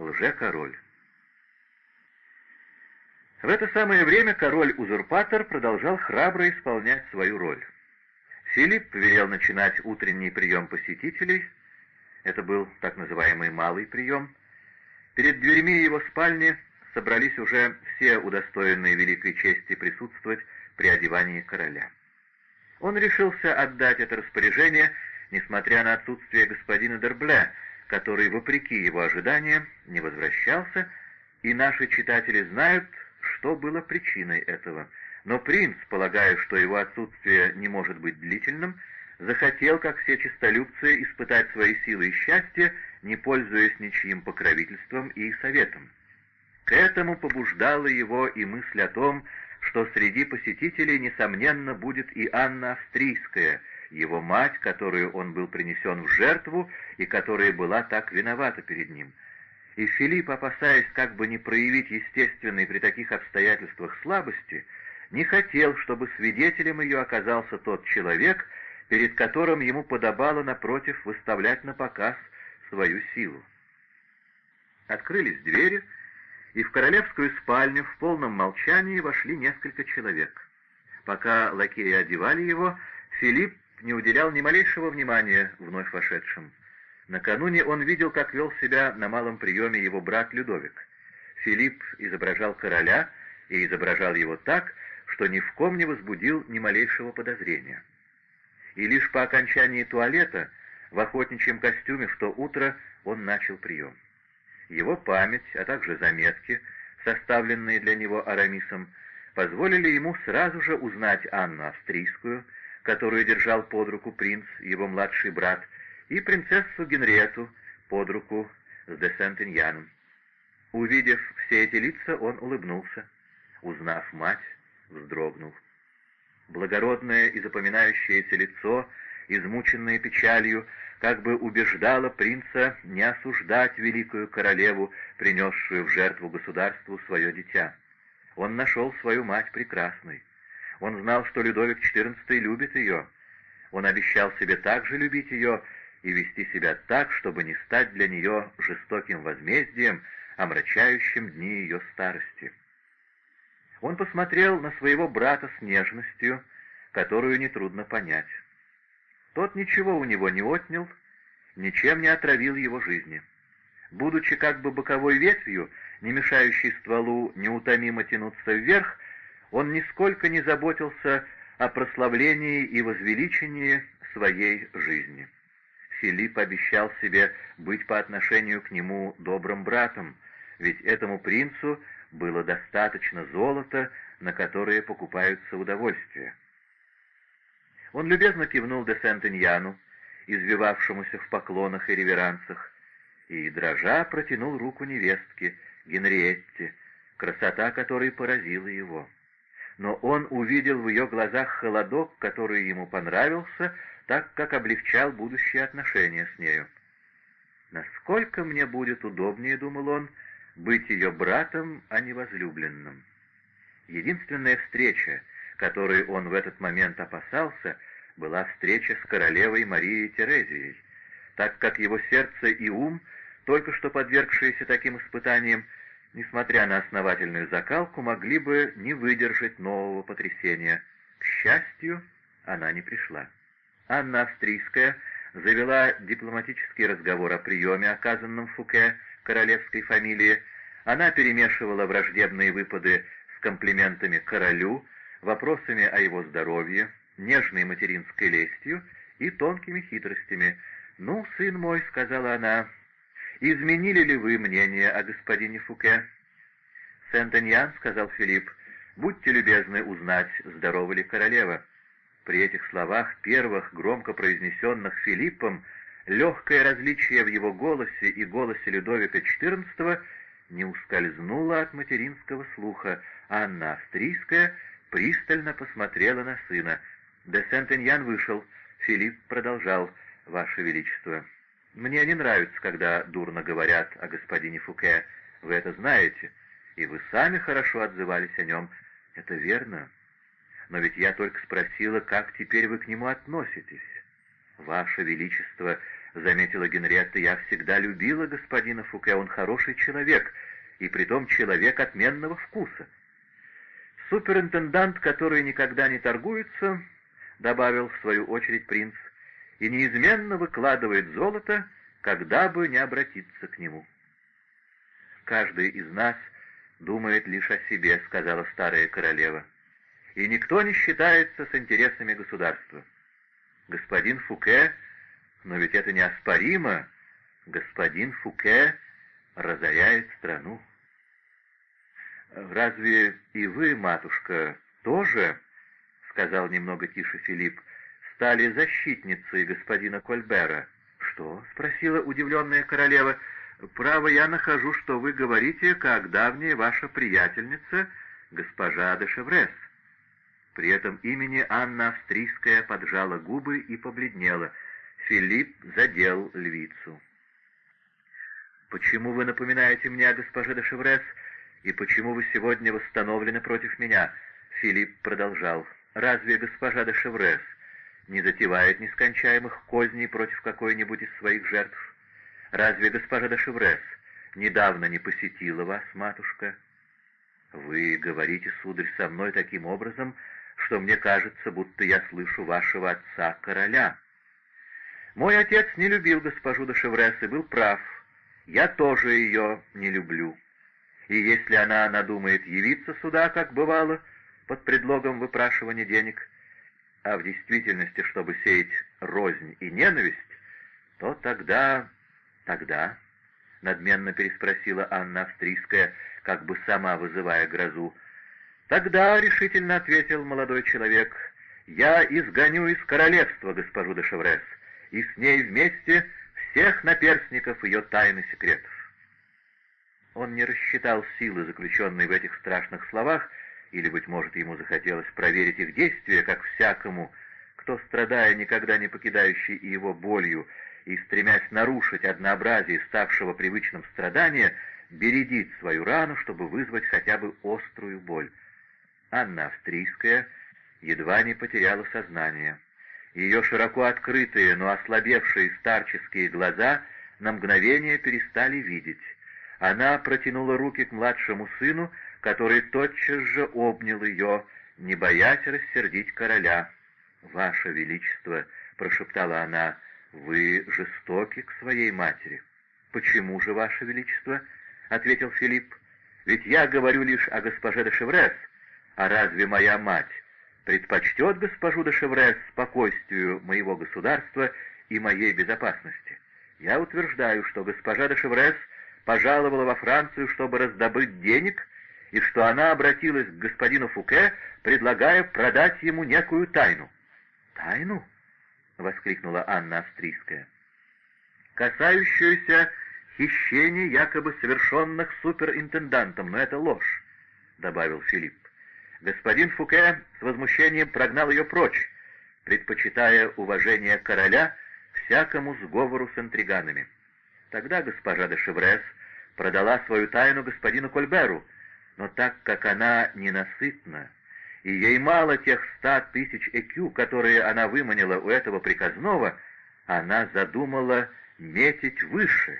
лже-король. В это самое время король-узурпатор продолжал храбро исполнять свою роль. Филипп велел начинать утренний прием посетителей. Это был так называемый малый прием. Перед дверьми его спальни собрались уже все удостоенные великой чести присутствовать при одевании короля. Он решился отдать это распоряжение, несмотря на отсутствие господина Дербле, который, вопреки его ожиданиям, не возвращался, и наши читатели знают, что было причиной этого. Но принц, полагая, что его отсутствие не может быть длительным, захотел, как все честолюбцы, испытать свои силы и счастье, не пользуясь ничьим покровительством и советом. К этому побуждала его и мысль о том, что среди посетителей, несомненно, будет и Анна Австрийская, его мать, которую он был принесен в жертву и которая была так виновата перед ним. И Филипп, опасаясь как бы не проявить естественной при таких обстоятельствах слабости, не хотел, чтобы свидетелем ее оказался тот человек, перед которым ему подобало, напротив, выставлять на показ свою силу. Открылись двери, и в королевскую спальню в полном молчании вошли несколько человек. Пока лакеи одевали его, Филипп не уделял ни малейшего внимания вновь вошедшим. Накануне он видел, как вел себя на малом приеме его брат Людовик. Филипп изображал короля и изображал его так, что ни в ком не возбудил ни малейшего подозрения. И лишь по окончании туалета в охотничьем костюме в то утро он начал прием. Его память, а также заметки, составленные для него Арамисом, позволили ему сразу же узнать Анну Австрийскую, которую держал под руку принц, его младший брат, и принцессу Генриету под руку с де Сентеньяном. Увидев все эти лица, он улыбнулся. Узнав мать, вздрогнул. Благородное и запоминающееся лицо, измученное печалью, как бы убеждала принца не осуждать великую королеву, принесшую в жертву государству свое дитя. Он нашел свою мать прекрасной. Он знал, что Людовик XIV любит ее. Он обещал себе также любить ее и вести себя так, чтобы не стать для нее жестоким возмездием, омрачающим дни ее старости. Он посмотрел на своего брата с нежностью, которую нетрудно понять. Тот ничего у него не отнял, ничем не отравил его жизни. Будучи как бы боковой ветвью, не мешающей стволу неутомимо тянуться вверх, он нисколько не заботился о прославлении и возвеличении своей жизни. Филипп обещал себе быть по отношению к нему добрым братом, ведь этому принцу было достаточно золота, на которое покупаются удовольствия. Он любезно кивнул де Сентеньяну, извивавшемуся в поклонах и реверансах, и, дрожа, протянул руку невестке, Генриетте, красота которой поразила его. Но он увидел в ее глазах холодок, который ему понравился, так как облегчал будущие отношения с нею. «Насколько мне будет удобнее, — думал он, — быть ее братом, а не возлюбленным». Единственная встреча, которой он в этот момент опасался, была встреча с королевой Марией Терезией, так как его сердце и ум, только что подвергшиеся таким испытаниям, несмотря на основательную закалку, могли бы не выдержать нового потрясения. К счастью, она не пришла. Анна Австрийская завела дипломатический разговор о приеме, оказанном Фуке королевской фамилии. Она перемешивала враждебные выпады с комплиментами королю, вопросами о его здоровье, нежной материнской лестью и тонкими хитростями. «Ну, сын мой», — сказала она, — «изменили ли вы мнение о господине Фуке?» «Сент-Эньян», — сказал Филипп, — «будьте любезны узнать, здорова ли королева». При этих словах, первых, громко произнесенных Филиппом, легкое различие в его голосе и голосе Людовика XIV не ускользнуло от материнского слуха. Анна Австрийская пристально посмотрела на сына. Де Сент-Эньян вышел. Филипп продолжал. «Ваше Величество, мне не нравится, когда дурно говорят о господине Фуке. Вы это знаете, и вы сами хорошо отзывались о нем. Это верно. Но ведь я только спросила, как теперь вы к нему относитесь. Ваше Величество, — заметила Генриетта, — «я всегда любила господина Фуке, он хороший человек, и притом человек отменного вкуса». «Суперинтендант, который никогда не торгуется», — добавил в свою очередь принц, — «и неизменно выкладывает золото, когда бы не обратиться к нему». «Каждый из нас думает лишь о себе», — сказала старая королева, — «и никто не считается с интересами государства. Господин Фуке, но ведь это неоспоримо, господин Фуке разоряет страну». «Разве и вы, матушка, тоже, — сказал немного тише Филипп, — стали защитницей господина Кольбера?» «Что?» — спросила удивленная королева. «Право, я нахожу, что вы говорите, как давняя ваша приятельница, госпожа де Шеврес». При этом имени Анна Австрийская поджала губы и побледнела. Филипп задел львицу. «Почему вы напоминаете мне о госпоже де Шеврес?» «И почему вы сегодня восстановлены против меня?» Филипп продолжал. «Разве госпожа де Шеврес не затевает нескончаемых козней против какой-нибудь из своих жертв? Разве госпожа де Шеврес недавно не посетила вас, матушка?» «Вы говорите, сударь, со мной таким образом, что мне кажется, будто я слышу вашего отца-короля». «Мой отец не любил госпожу де Шеврес и был прав. Я тоже ее не люблю» и если она надумает явиться сюда, как бывало, под предлогом выпрашивания денег, а в действительности, чтобы сеять рознь и ненависть, то тогда... тогда... — надменно переспросила Анна Австрийская, как бы сама вызывая грозу. «Тогда», — решительно ответил молодой человек, — «я изгоню из королевства госпожу де Шеврес, и с ней вместе всех наперстников ее тайны секретов». Он не рассчитал силы, заключенной в этих страшных словах, или, быть может, ему захотелось проверить их действие, как всякому, кто, страдая, никогда не покидающий его болью, и стремясь нарушить однообразие ставшего привычным страдания, бередит свою рану, чтобы вызвать хотя бы острую боль. Анна Австрийская едва не потеряла сознание. Ее широко открытые, но ослабевшие старческие глаза на мгновение перестали видеть. Она протянула руки к младшему сыну, который тотчас же обнял ее, не боясь рассердить короля. «Ваше Величество», — прошептала она, — «вы жестоки к своей матери». «Почему же, Ваше Величество?» — ответил Филипп. «Ведь я говорю лишь о госпоже де Шеврес. А разве моя мать предпочтет госпожу де Шеврес спокойствию моего государства и моей безопасности? Я утверждаю, что госпожа де Шеврес — пожаловала во Францию, чтобы раздобыть денег, и что она обратилась к господину Фуке, предлагая продать ему некую тайну. «Тайну?» — воскликнула Анна Австрийская. «Касающуюся хищений, якобы совершенных суперинтендантом, но это ложь», — добавил Филипп. Господин Фуке с возмущением прогнал ее прочь, предпочитая уважение короля всякому сговору с интриганами. Тогда госпожа де Шеврес продала свою тайну господину Кольберу, но так как она ненасытна, и ей мало тех ста тысяч ЭКЮ, которые она выманила у этого приказного, она задумала метить выше,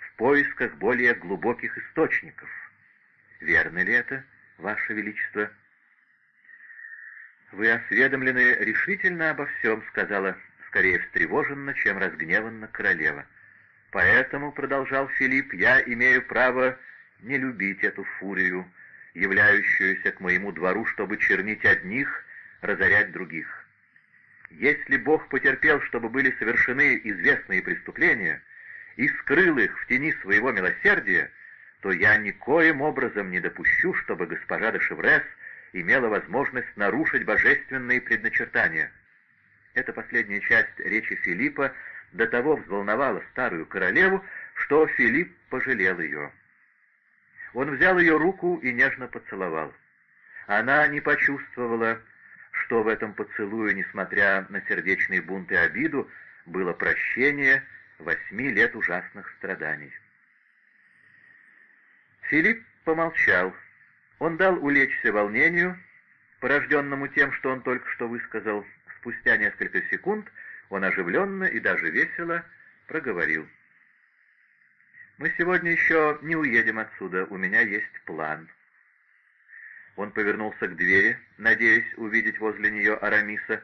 в поисках более глубоких источников. Верно ли это, Ваше Величество? «Вы осведомлены решительно обо всем», — сказала скорее встревоженно, чем разгневанно королева. Поэтому, — продолжал Филипп, — я имею право не любить эту фурию, являющуюся к моему двору, чтобы чернить одних, разорять других. Если Бог потерпел, чтобы были совершены известные преступления, и скрыл их в тени своего милосердия, то я никоим образом не допущу, чтобы госпожа де Шеврес имела возможность нарушить божественные предначертания. Эта последняя часть речи Филиппа до того взволновала старую королеву, что Филипп пожалел ее. Он взял ее руку и нежно поцеловал. Она не почувствовала, что в этом поцелуе, несмотря на сердечный бунт и обиду, было прощение восьми лет ужасных страданий. Филипп помолчал. Он дал улечься волнению, порожденному тем, что он только что высказал. Спустя несколько секунд он оживленно и даже весело проговорил. «Мы сегодня еще не уедем отсюда, у меня есть план». Он повернулся к двери, надеясь увидеть возле нее Арамиса,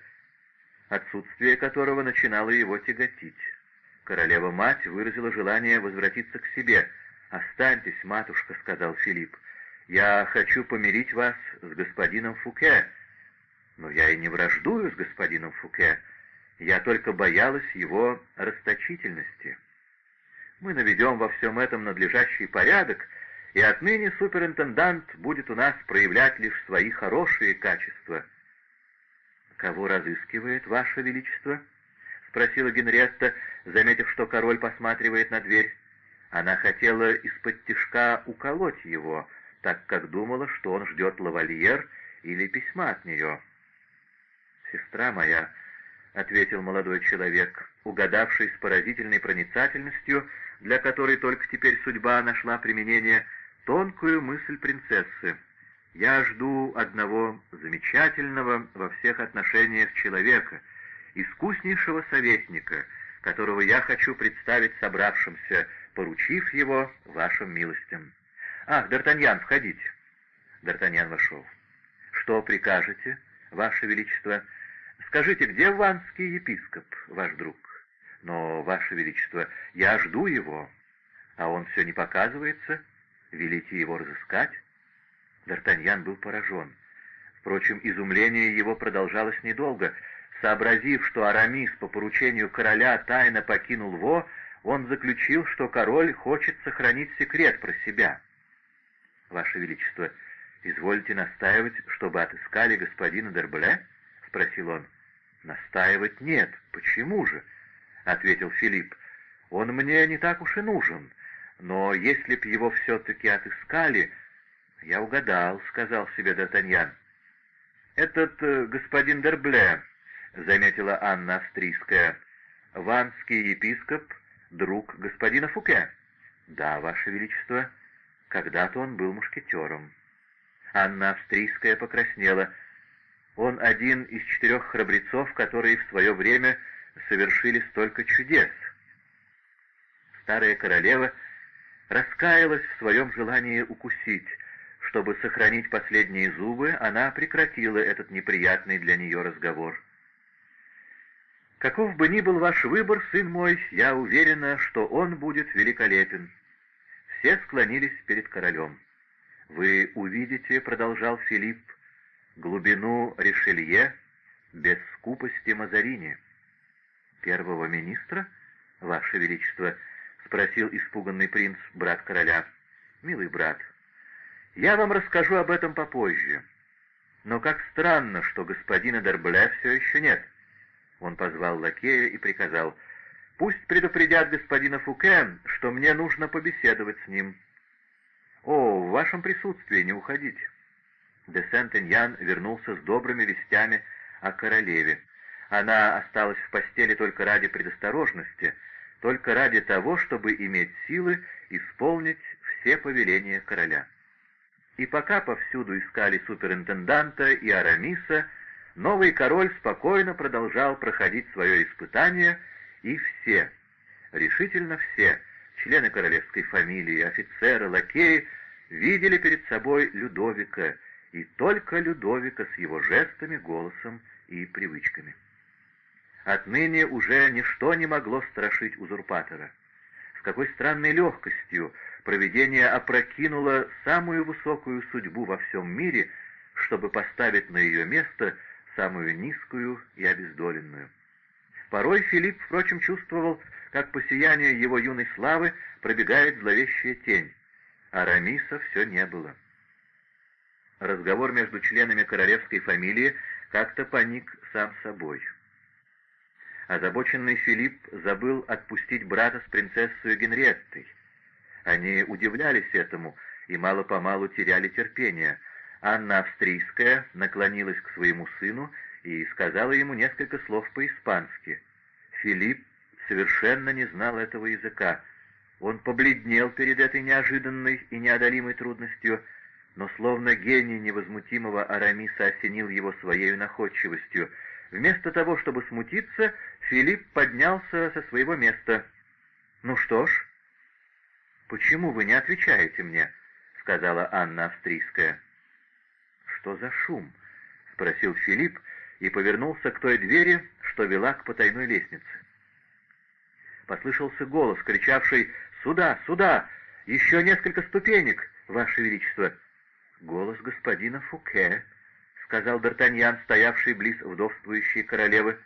отсутствие которого начинало его тяготить. Королева-мать выразила желание возвратиться к себе. «Останьтесь, матушка», — сказал Филипп. «Я хочу помирить вас с господином Фуке». «Но я и не враждую с господином Фуке. Я только боялась его расточительности. Мы наведем во всем этом надлежащий порядок, и отныне суперинтендант будет у нас проявлять лишь свои хорошие качества». «Кого разыскивает Ваше Величество?» — спросила Генриетта, заметив, что король посматривает на дверь. Она хотела из-под тишка уколоть его, так как думала, что он ждет лавальер или письма от нее. «Сестра моя», — ответил молодой человек, угадавший с поразительной проницательностью, для которой только теперь судьба нашла применение, тонкую мысль принцессы. «Я жду одного замечательного во всех отношениях человека, искуснейшего советника, которого я хочу представить собравшимся, поручив его вашим милостям. Ах, Д'Артаньян, входите!» Д'Артаньян вошел. «Что прикажете, ваше величество?» Скажите, где ванский епископ, ваш друг? Но, ваше величество, я жду его, а он все не показывается. Велите его разыскать?» Д'Артаньян был поражен. Впрочем, изумление его продолжалось недолго. Сообразив, что Арамис по поручению короля тайно покинул Во, он заключил, что король хочет сохранить секрет про себя. «Ваше Величество, извольте настаивать, чтобы отыскали господина Дербле?» — спросил он. «Настаивать нет. Почему же?» — ответил Филипп. «Он мне не так уж и нужен. Но если б его все-таки отыскали...» «Я угадал», — сказал себе Д'Артаньян. «Этот э, господин Дербле», — заметила Анна Австрийская, — «ванский епископ, друг господина Фуке». «Да, ваше величество, когда-то он был мушкетером». Анна Австрийская покраснела — он один из четырех храбрецов, которые в свое время совершили столько чудес. Старая королева раскаялась в своем желании укусить. Чтобы сохранить последние зубы, она прекратила этот неприятный для нее разговор. «Каков бы ни был ваш выбор, сын мой, я уверена, что он будет великолепен». Все склонились перед королем. «Вы увидите», — продолжал Филипп, глубину Ришелье без скупости Мазарини. «Первого министра, Ваше Величество?» — спросил испуганный принц, брат короля. «Милый брат, я вам расскажу об этом попозже. Но как странно, что господина Дербля все еще нет». Он позвал лакея и приказал, «Пусть предупредят господина Фуке, что мне нужно побеседовать с ним». «О, в вашем присутствии не уходите». де Сент-Эньян вернулся с добрыми вестями о королеве. Она осталась в постели только ради предосторожности, только ради того, чтобы иметь силы исполнить все повеления короля. И пока повсюду искали суперинтенданта и Арамиса, новый король спокойно продолжал проходить свое испытание, и все, решительно все, члены королевской фамилии, офицеры, лакеи, видели перед собой Людовика, и только Людовика с его жестами, голосом и привычками. Отныне уже ничто не могло страшить узурпатора. С какой странной легкостью провидение опрокинуло самую высокую судьбу во всем мире, чтобы поставить на ее место самую низкую и обездоленную. Порой Филипп, впрочем, чувствовал, как по сиянию его юной славы пробегает зловещая тень, а Рамиса все не было. Разговор между членами королевской фамилии как-то поник сам собой. Озабоченный Филипп забыл отпустить брата с принцессой Генриеттой. Они удивлялись этому и мало-помалу теряли терпение. Анна Австрийская наклонилась к своему сыну и сказала ему несколько слов по-испански. Филипп совершенно не знал этого языка. Он побледнел перед этой неожиданной и неодолимой трудностью, но словно гений невозмутимого Арамиса осенил его своей находчивостью. Вместо того, чтобы смутиться, Филипп поднялся со своего места. «Ну что ж, почему вы не отвечаете мне?» — сказала Анна Австрийская. «Что за шум?» — спросил Филипп и повернулся к той двери, что вела к потайной лестнице. Послышался голос, кричавший «Сюда! Сюда! Еще несколько ступенек, Ваше Величество!» «Голос господина Фуке», — сказал Д'Артаньян, стоявший близ вдовствующей королевы.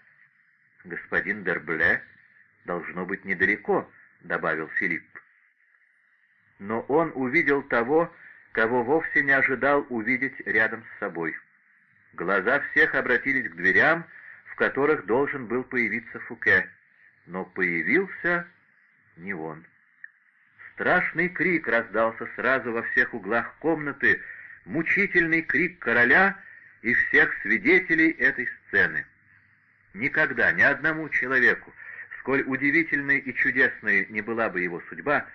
«Господин Дербле должно быть недалеко», — добавил Филипп. Но он увидел того, кого вовсе не ожидал увидеть рядом с собой. Глаза всех обратились к дверям, в которых должен был появиться Фуке, но появился не он. Страшный крик раздался сразу во всех углах комнаты, мучительный крик короля и всех свидетелей этой сцены. Никогда ни одному человеку, сколь удивительной и чудесной не была бы его судьба,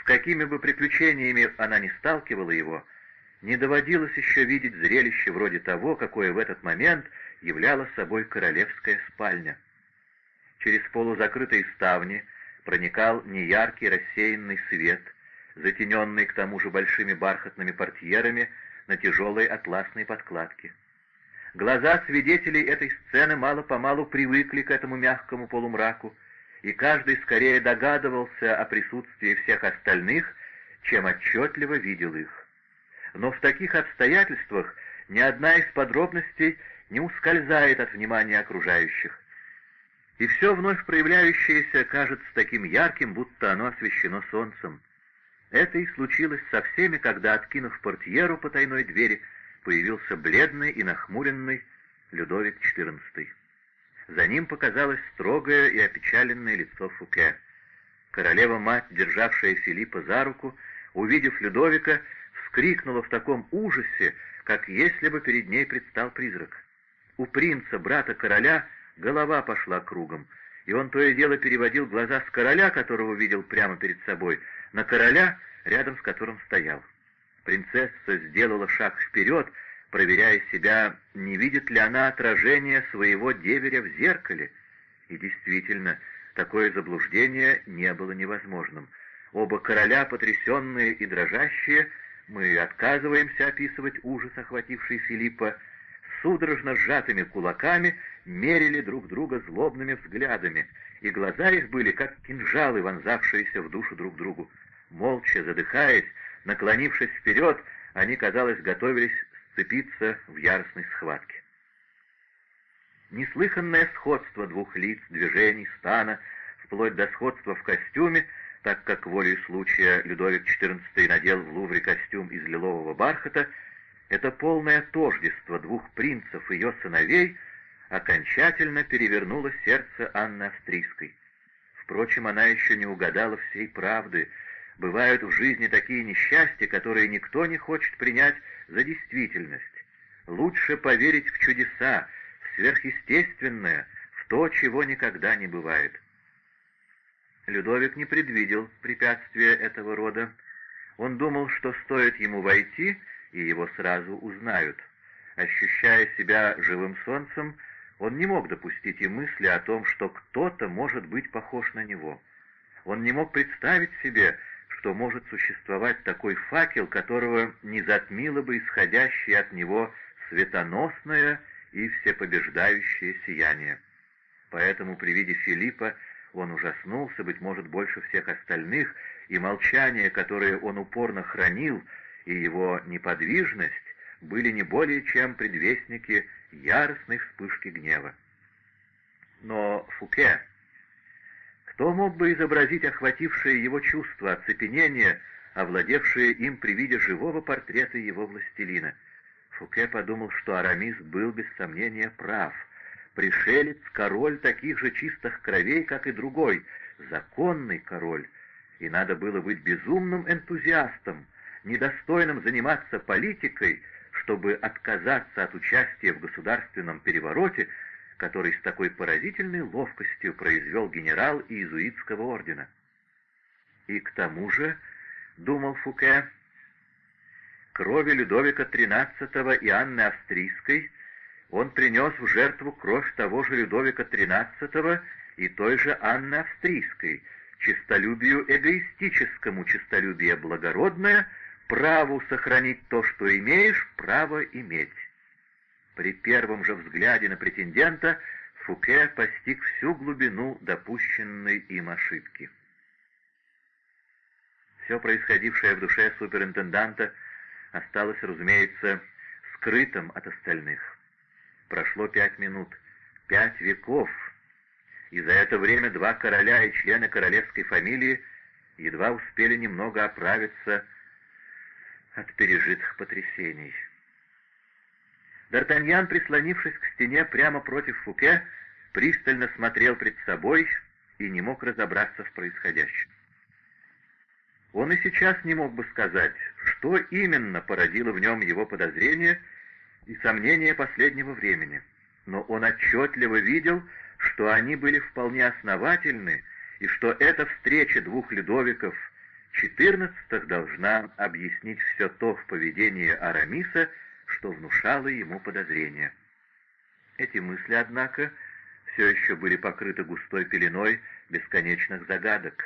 с какими бы приключениями она ни сталкивала его, не доводилось еще видеть зрелище вроде того, какое в этот момент являла собой королевская спальня. Через полузакрытые ставни проникал неяркий рассеянный свет, затененный к тому же большими бархатными портьерами на тяжелой атласной подкладке. Глаза свидетелей этой сцены мало-помалу привыкли к этому мягкому полумраку, и каждый скорее догадывался о присутствии всех остальных, чем отчетливо видел их. Но в таких обстоятельствах ни одна из подробностей не ускользает от внимания окружающих. И все вновь проявляющееся кажется таким ярким, будто оно освещено солнцем. Это и случилось со всеми, когда, откинув портьеру по тайной двери, появился бледный и нахмуренный Людовик XIV. За ним показалось строгое и опечаленное лицо Фуке. Королева-мать, державшая Филиппа за руку, увидев Людовика, вскрикнула в таком ужасе, как если бы перед ней предстал призрак. У принца, брата короля, голова пошла кругом, и он то и дело переводил глаза с короля, которого видел прямо перед собой, на короля, рядом с которым стоял. Принцесса сделала шаг вперед, проверяя себя, не видит ли она отражение своего деверя в зеркале. И действительно, такое заблуждение не было невозможным. Оба короля, потрясенные и дрожащие, мы отказываемся описывать ужас, охвативший Филиппа, судорожно сжатыми кулаками мерили друг друга злобными взглядами, и глаза их были как кинжалы, вонзавшиеся в душу друг другу. Молча, задыхаясь, наклонившись вперед, они, казалось, готовились сцепиться в яростной схватке. Неслыханное сходство двух лиц, движений, стана, вплоть до сходства в костюме, так как волей случая Людовик XIV надел в Лувре костюм из лилового бархата, это полное тождество двух принцев и ее сыновей окончательно перевернуло сердце Анны Австрийской. Впрочем, она еще не угадала всей правды. Бывают в жизни такие несчастья, которые никто не хочет принять за действительность. Лучше поверить в чудеса, в сверхъестественное, в то, чего никогда не бывает. Людовик не предвидел препятствия этого рода. Он думал, что стоит ему войти, и его сразу узнают. Ощущая себя живым солнцем, он не мог допустить и мысли о том, что кто-то может быть похож на него. Он не мог представить себе, что может существовать такой факел, которого не затмило бы исходящее от него светоносное и всепобеждающее сияние. Поэтому при виде Филиппа он ужаснулся, быть может, больше всех остальных, и молчание, которое он упорно хранил, и его неподвижность были не более чем предвестники яростной вспышки гнева. Но Фуке, кто мог бы изобразить охватившее его чувство оцепенения, овладевшее им при виде живого портрета его властелина? Фуке подумал, что Арамис был без сомнения прав. Пришелец — король таких же чистых кровей, как и другой, законный король, и надо было быть безумным энтузиастом, недостойным заниматься политикой, чтобы отказаться от участия в государственном перевороте, который с такой поразительной ловкостью произвел генерал иезуитского ордена. И к тому же, — думал Фуке, — крови Людовика XIII и Анны Австрийской он принес в жертву кровь того же Людовика XIII и той же Анны Австрийской, честолюбию эгоистическому честолюбие благородное, праву сохранить то, что имеешь, право иметь. При первом же взгляде на претендента Фуке постиг всю глубину допущенной им ошибки. Все происходившее в душе суперинтенданта осталось, разумеется, скрытым от остальных. Прошло пять минут, пять веков, и за это время два короля и члены королевской фамилии едва успели немного оправиться от пережитых потрясений. Д'Артаньян, прислонившись к стене прямо против Фуке, пристально смотрел пред собой и не мог разобраться в происходящем. Он и сейчас не мог бы сказать, что именно породило в нем его подозрения и сомнения последнего времени, но он отчетливо видел, что они были вполне основательны, и что эта встреча двух Людовиков XIV должна объяснить все то в поведении Арамиса, что внушало ему подозрения. Эти мысли, однако, все еще были покрыты густой пеленой бесконечных загадок.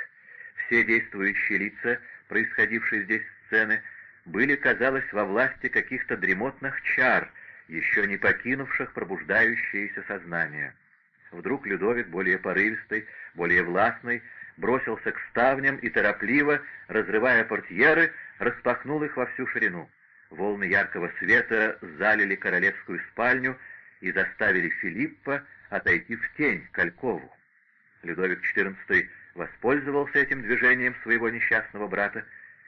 Все действующие лица, происходившие здесь сцены, были, казалось, во власти каких-то дремотных чар, еще не покинувших пробуждающееся сознание. Вдруг Людовик, более порывистый, более властный, бросился к ставням и торопливо, разрывая портьеры, распахнул их во всю ширину. Волны яркого света залили королевскую спальню и заставили Филиппа отойти в тень к Алькову. Людовик XIV воспользовался этим движением своего несчастного брата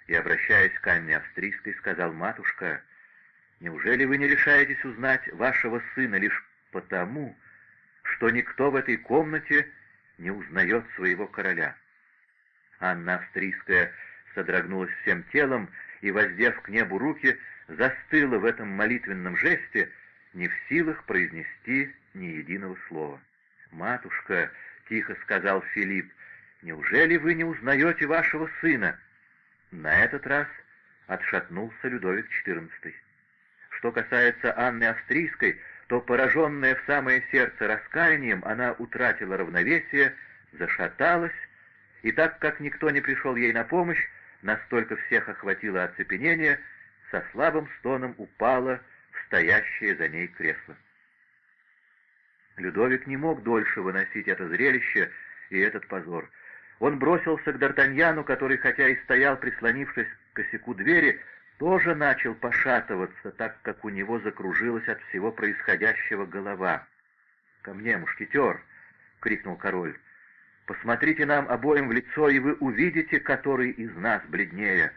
и, обращаясь к Анне Австрийской, сказал, «Матушка, неужели вы не решаетесь узнать вашего сына лишь потому, что никто в этой комнате не узнает своего короля?» Анна Австрийская содрогнулась всем телом и, воздев к небу руки, застыла в этом молитвенном жесте, не в силах произнести ни единого слова. «Матушка», — тихо сказал Филипп, — «неужели вы не узнаете вашего сына?» На этот раз отшатнулся Людовик XIV. Что касается Анны Австрийской, то, пораженная в самое сердце раскаянием, она утратила равновесие, зашаталась, и так как никто не пришел ей на помощь, настолько всех охватило оцепенение, со слабым стоном упала стоящее за ней кресло. Людовик не мог дольше выносить это зрелище и этот позор. Он бросился к Д'Артаньяну, который, хотя и стоял, прислонившись к косяку двери, тоже начал пошатываться, так как у него закружилась от всего происходящего голова. «Ко мне, мушкетер!» — крикнул король. «Посмотрите нам обоим в лицо, и вы увидите, который из нас бледнее!»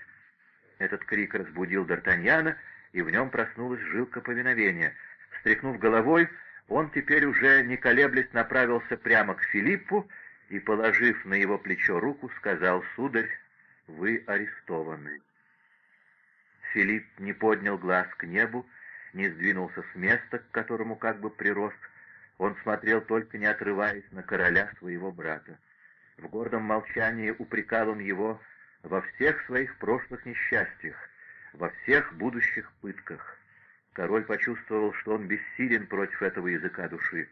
Этот крик разбудил Д'Артаньяна, и в нем проснулась жилка повиновения. Встряхнув головой, он теперь уже, не колеблясь, направился прямо к Филиппу и, положив на его плечо руку, сказал, «Сударь, вы арестованы». Филипп не поднял глаз к небу, не сдвинулся с места, к которому как бы прирос. Он смотрел, только не отрываясь на короля своего брата. В гордом молчании упрекал он его во всех своих прошлых несчастьях, во всех будущих пытках. Король почувствовал, что он бессилен против этого языка души.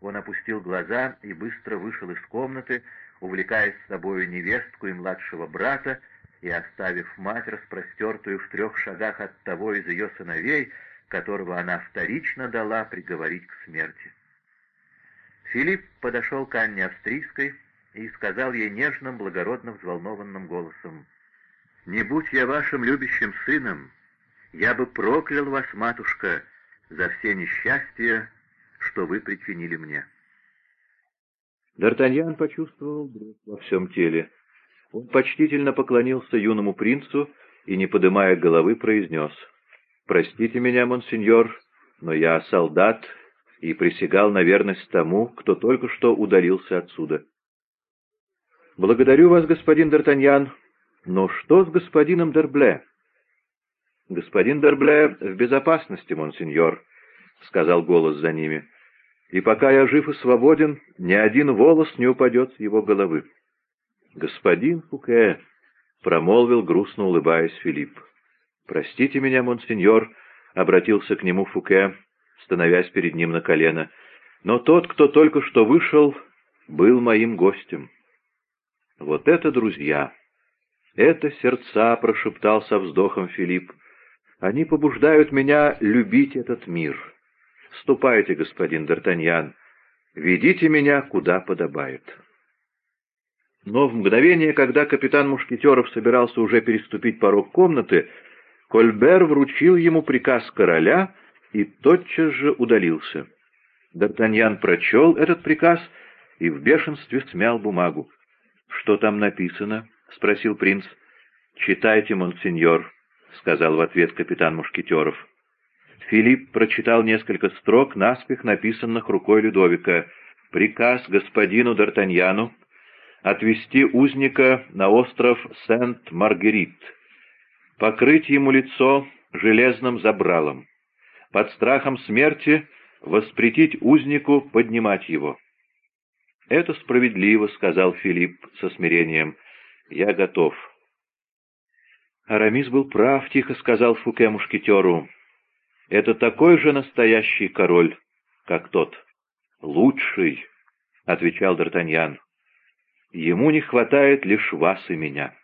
Он опустил глаза и быстро вышел из комнаты, увлекая с собою невестку и младшего брата, и оставив мать, распростертую в трех шагах от того из ее сыновей, которого она вторично дала приговорить к смерти. Филипп подошел к Анне Австрийской и сказал ей нежным, благородно взволнованным голосом, «Не будь я вашим любящим сыном, я бы проклял вас, матушка, за все несчастья, что вы причинили мне». Д'Артаньян почувствовал дрожь во всем теле. Он почтительно поклонился юному принцу и, не подымая головы, произнес, «Простите меня, монсеньор, но я солдат и присягал на верность тому, кто только что удалился отсюда». «Благодарю вас, господин Д'Артаньян, но что с господином Дербле?» «Господин Дербле в безопасности, монсеньор», — сказал голос за ними, — «и пока я жив и свободен, ни один волос не упадет с его головы». «Господин Фуке», — промолвил, грустно улыбаясь Филипп. «Простите меня, монсеньор», — обратился к нему Фуке, становясь перед ним на колено, — «но тот, кто только что вышел, был моим гостем». Вот это друзья! Это сердца, — прошептал со вздохом Филипп. Они побуждают меня любить этот мир. Ступайте, господин Д'Артаньян, ведите меня, куда подобает. Но в мгновение, когда капитан Мушкетеров собирался уже переступить порог комнаты, Кольбер вручил ему приказ короля и тотчас же удалился. Д'Артаньян прочел этот приказ и в бешенстве смял бумагу. «Что там написано?» — спросил принц. «Читайте, монсеньор», — сказал в ответ капитан Мушкетеров. Филипп прочитал несколько строк, наспех написанных рукой Людовика. «Приказ господину Д'Артаньяну отвести узника на остров Сент-Маргерит, покрыть ему лицо железным забралом, под страхом смерти воспретить узнику поднимать его». «Это справедливо», — сказал Филипп со смирением. «Я готов». Арамис был прав, — тихо сказал Фуке мушкетеру. «Это такой же настоящий король, как тот». «Лучший», — отвечал Д'Артаньян. «Ему не хватает лишь вас и меня».